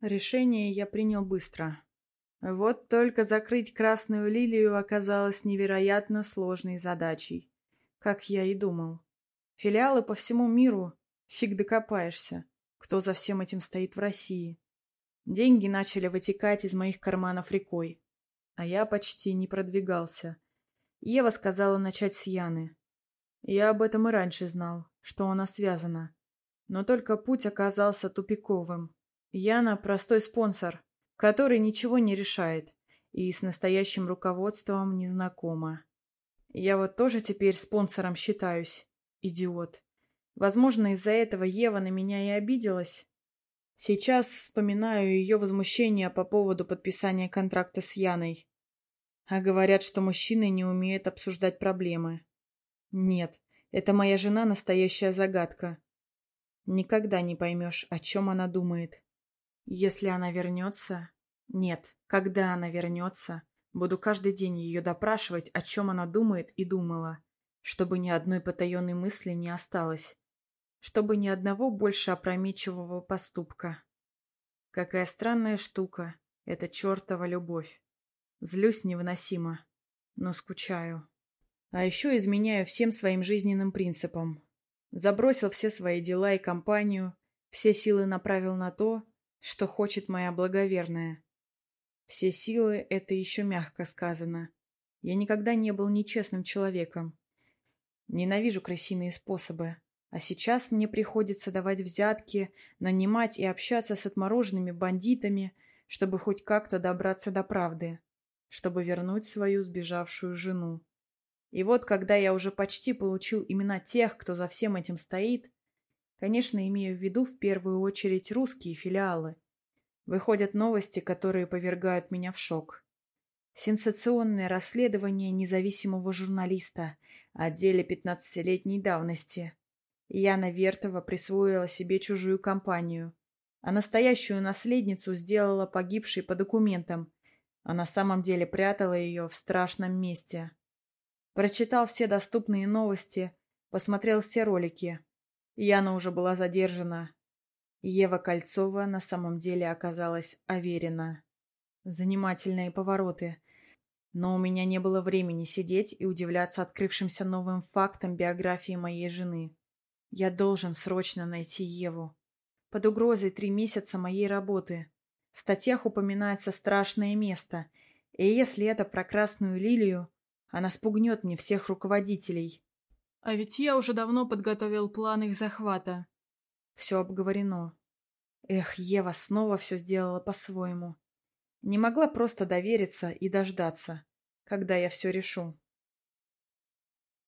Решение я принял быстро. Вот только закрыть красную лилию оказалось невероятно сложной задачей. Как я и думал. Филиалы по всему миру, фиг докопаешься, кто за всем этим стоит в России. Деньги начали вытекать из моих карманов рекой, а я почти не продвигался. Ева сказала начать с Яны. Я об этом и раньше знал, что она связана. Но только путь оказался тупиковым. Яна – простой спонсор, который ничего не решает и с настоящим руководством не знакома. Я вот тоже теперь спонсором считаюсь. Идиот. Возможно, из-за этого Ева на меня и обиделась. Сейчас вспоминаю ее возмущение по поводу подписания контракта с Яной. А говорят, что мужчины не умеют обсуждать проблемы. Нет, это моя жена настоящая загадка. Никогда не поймешь, о чем она думает. Если она вернется... Нет, когда она вернется, буду каждый день ее допрашивать, о чем она думает и думала, чтобы ни одной потаенной мысли не осталось, чтобы ни одного больше опрометчивого поступка. Какая странная штука, эта чертова любовь. Злюсь невыносимо, но скучаю. А еще изменяю всем своим жизненным принципам. Забросил все свои дела и компанию, все силы направил на то, что хочет моя благоверная. Все силы — это еще мягко сказано. Я никогда не был нечестным человеком. Ненавижу крысиные способы. А сейчас мне приходится давать взятки, нанимать и общаться с отмороженными бандитами, чтобы хоть как-то добраться до правды, чтобы вернуть свою сбежавшую жену. И вот, когда я уже почти получил имена тех, кто за всем этим стоит, Конечно, имею в виду в первую очередь русские филиалы. Выходят новости, которые повергают меня в шок. Сенсационное расследование независимого журналиста о деле 15-летней давности. Яна Вертова присвоила себе чужую компанию, а настоящую наследницу сделала погибшей по документам, а на самом деле прятала ее в страшном месте. Прочитал все доступные новости, посмотрел все ролики. Яна уже была задержана. Ева Кольцова на самом деле оказалась оверена. Занимательные повороты. Но у меня не было времени сидеть и удивляться открывшимся новым фактам биографии моей жены. Я должен срочно найти Еву. Под угрозой три месяца моей работы. В статьях упоминается страшное место, и если это про Красную Лилию, она спугнет мне всех руководителей. А ведь я уже давно подготовил план их захвата. Все обговорено. Эх, Ева снова все сделала по-своему. Не могла просто довериться и дождаться, когда я все решу.